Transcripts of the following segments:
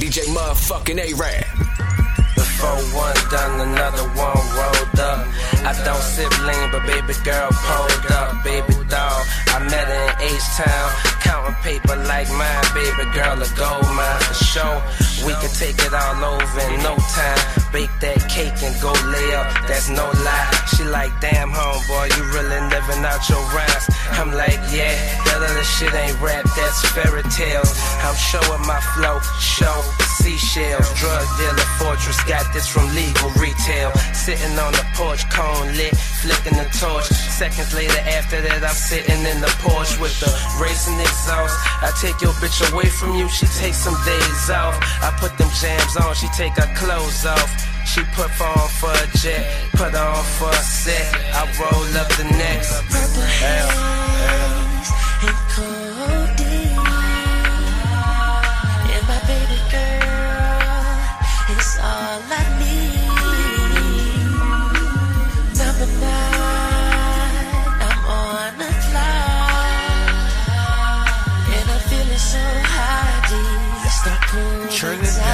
DJ motherfucking Arab. Before one done, another one rolled up. I don't sip lean, but baby girl pulled up. Baby doll, I met her in H-Town. Counting paper like mine, baby girl, a gold mine for sure. We could take it all over in no time. Bake that cake and go lay up, that's no lie. Out your rhymes. I'm like, yeah, that other shit ain't rap, that's fairy tales. I'm showing my flow, show seashells. Drug dealer fortress, got this from legal retail. Sitting on the porch, cone lit, flicking the torch. Seconds later, after that, I'm sitting in the porch with the racing exhaust. I take your bitch away from you, she takes some days off. I put them jams on, she take her clothes off. She put on for a jet, put on for a set. I roll up the next. Purple haze and codeine. And my baby girl is all I need. Number nine, I'm on the fly. And I'm feeling so high, these start pulling Trinidad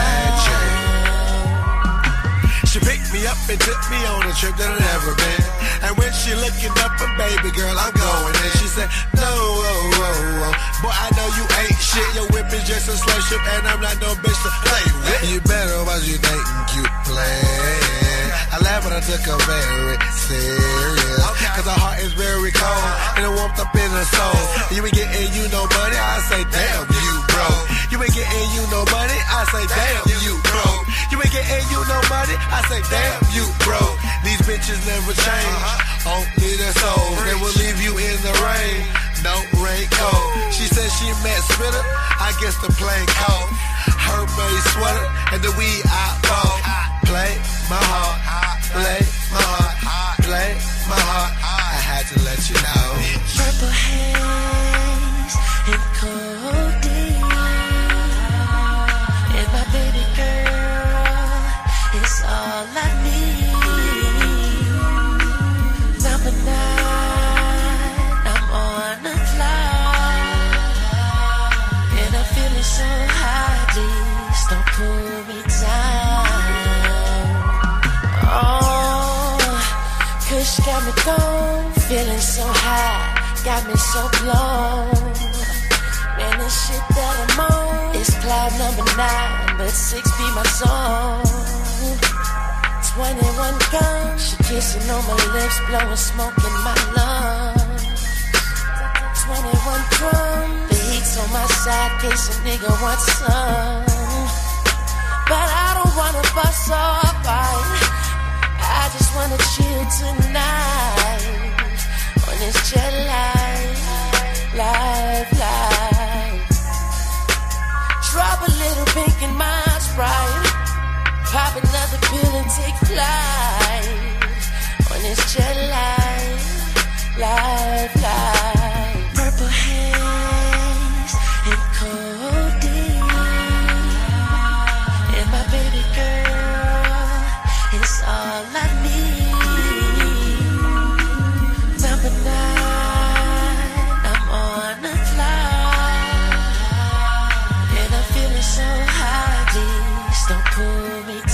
up and took me on a trip that I'd never been. And when she looking up for baby girl, I'm going. And she said, No, oh, oh, oh. Boy, I know you ain't shit. Your whip is just a slush ship, and I'm not no bitch to play with. You better watch you dating you play. I laugh when I took her very serious. Cause her heart is very cold, and it warmed up in her soul. You ain't getting you no money, I say, damn, you broke. You ain't getting you no money, I say, damn, I say, damn, you bro. These bitches never change, uh-huh. only their souls. They will leave you in the rain, no raincoat. She said she met Spitter, I guess the plane cold. Her made sweater, and the weed I Kush got me gone, feeling so high, got me so blown. Man, the shit that I'm on is cloud number nine, but six be my zone. 21 guns, she kissing on my lips, blowing smoke in my lungs. 21 drum, the heat's on my side, case a nigga wants some. This jet life, life, life. Drop a little pink in my sprite, pop another pill and take flight on this jet life. don't pull me